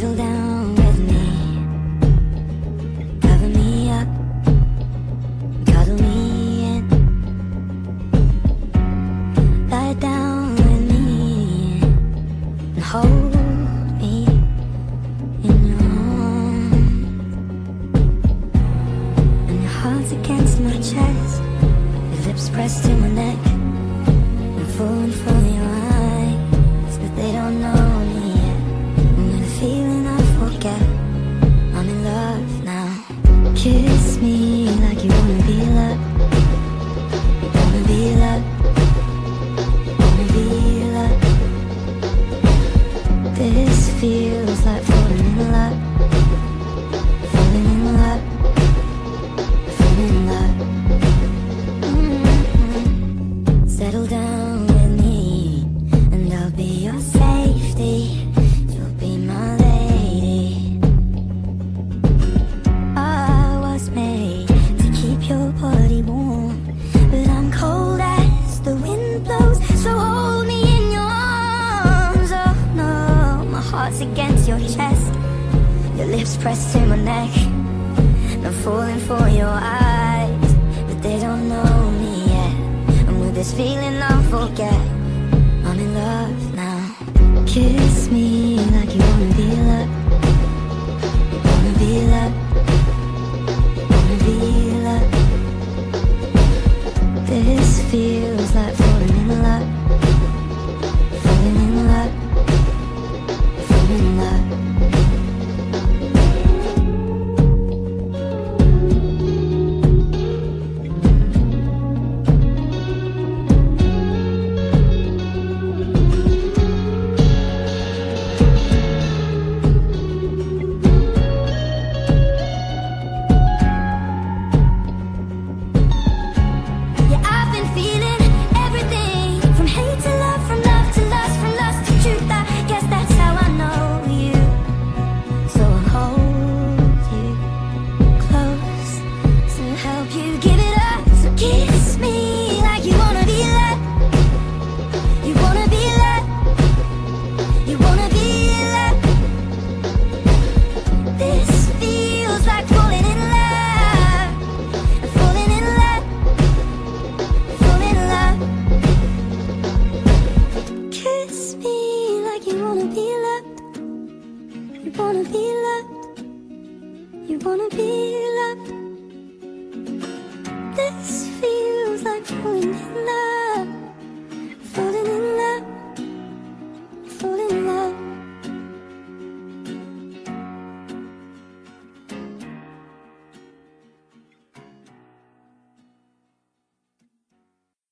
Settle down with me. Cover me up. Cuddle me in. Lie down with me. And hold me in your arms. And your heart's against my chest. Your lips pressed to my neck. I'm falling for your this fear. against your chest. Your lips pressed to my neck. I'm falling for your eyes But they don't know me yet. And with this feeling I'll forget. I'm in love now. Kiss me. wanna be loved. You wanna be loved. You wanna be loved.